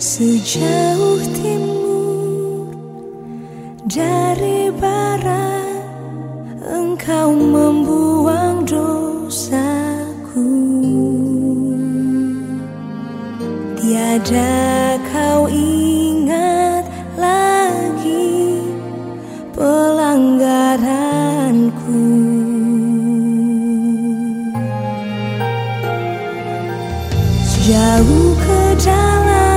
jauh timur dari barat engkau membuang dosaku. Tiada kau ingat lagi pelanggaranku. Jauh ke dalam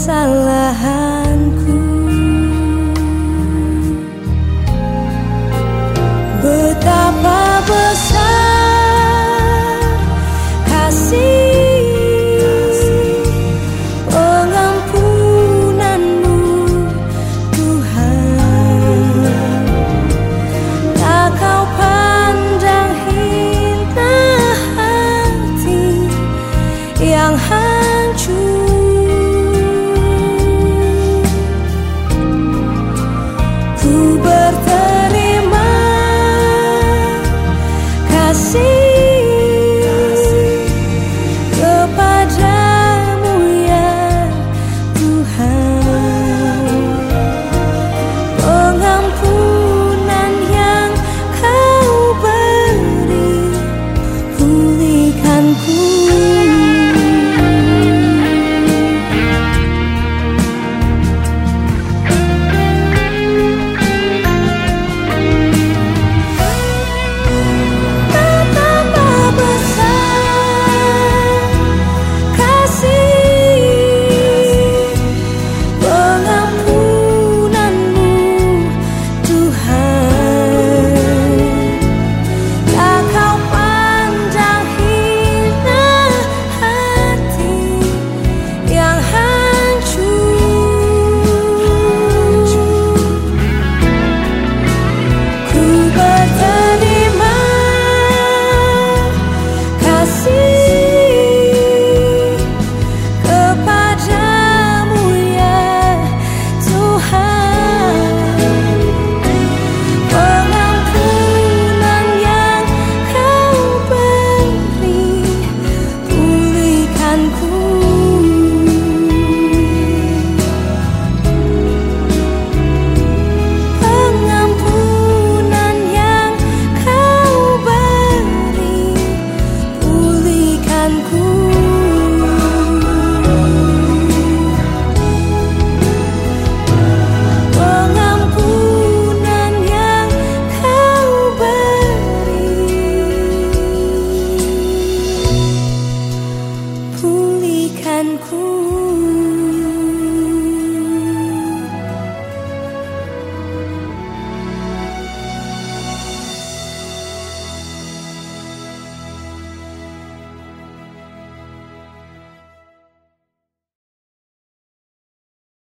散了。see.